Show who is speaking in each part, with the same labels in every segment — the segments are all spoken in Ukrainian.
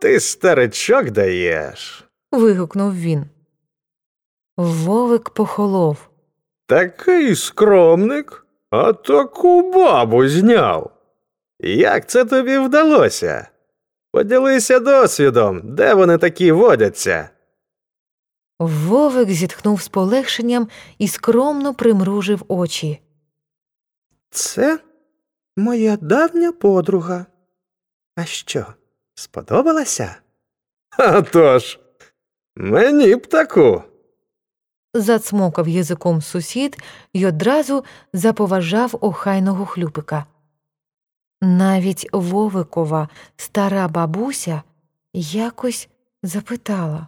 Speaker 1: ти старичок даєш.
Speaker 2: вигукнув він. Вовик похолов.
Speaker 1: Такий скромник, а таку бабу зняв. Як це тобі вдалося? Поділися досвідом, де вони такі водяться.
Speaker 2: Вовик зітхнув з полегшенням і скромно примружив очі.
Speaker 3: Це моя давня подруга. А що, сподобалася?
Speaker 1: А тож, мені б таку.
Speaker 2: Зацмокав язиком сусід і одразу заповажав охайного хлюпика. Навіть Вовикова стара бабуся якось запитала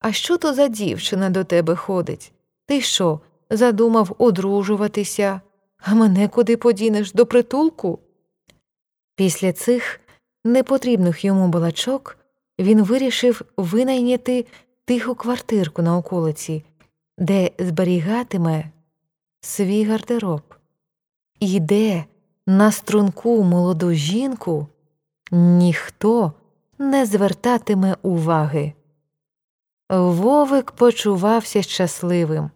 Speaker 2: А що то за дівчина до тебе ходить? Ти що, задумав одружуватися, а мене куди подінеш до притулку? Після цих непотрібних йому балачок він вирішив винайняти тиху квартирку на околиці, де зберігатиме свій гардероб, і де на струнку молоду жінку ніхто не звертатиме уваги. Вовик почувався щасливим.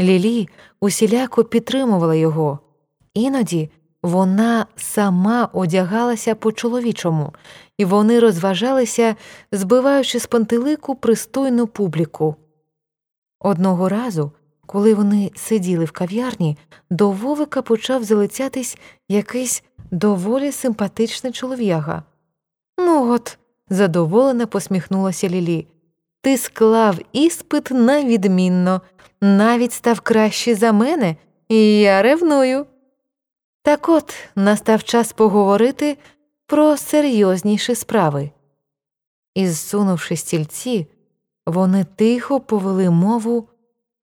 Speaker 2: Лілі усіляко підтримувала його, іноді вона сама одягалася по чоловічому, і вони розважалися, збиваючи з пантелику пристойну публіку. Одного разу, коли вони сиділи в кав'ярні, до Вовика почав залицятись якийсь доволі симпатичний чолов'яга. Ну от, задоволено посміхнулася Лілі. Ти склав іспит на відмінно, навіть став краще за мене, і я ревную. Так от настав час поговорити про серйозніші справи. І, зсунувши стільці, вони тихо повели мову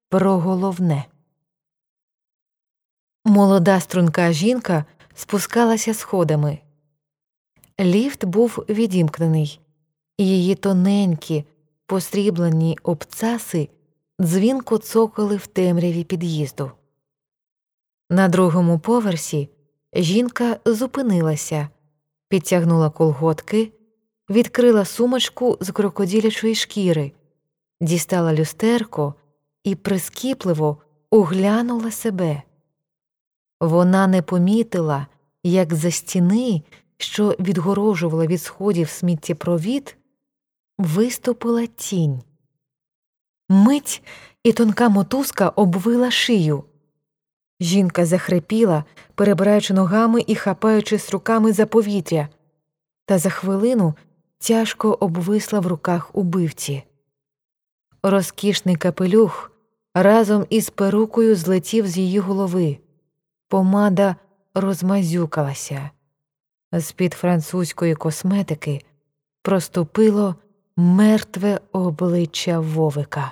Speaker 2: про головне. Молода струнка жінка спускалася сходами. Ліфт був відімкнений, її тоненькі, посріблені обцаси дзвінко цокали в темряві під'їзду. На другому поверсі жінка зупинилася, підтягнула колготки, відкрила сумочку з крокоділячої шкіри, дістала люстерко і прискіпливо оглянула себе. Вона не помітила, як за стіни, що відгорожувала від сходів сміттєпровід, виступила тінь. Мить і тонка мотузка обвила шию. Жінка захрипіла, перебираючи ногами і хапаючись руками за повітря, та за хвилину тяжко обвисла в руках убивці. Розкішний капелюх разом із перукою злетів з її голови. Помада розмазюкалася. З під французької косметики проступило мертве обличчя вовика.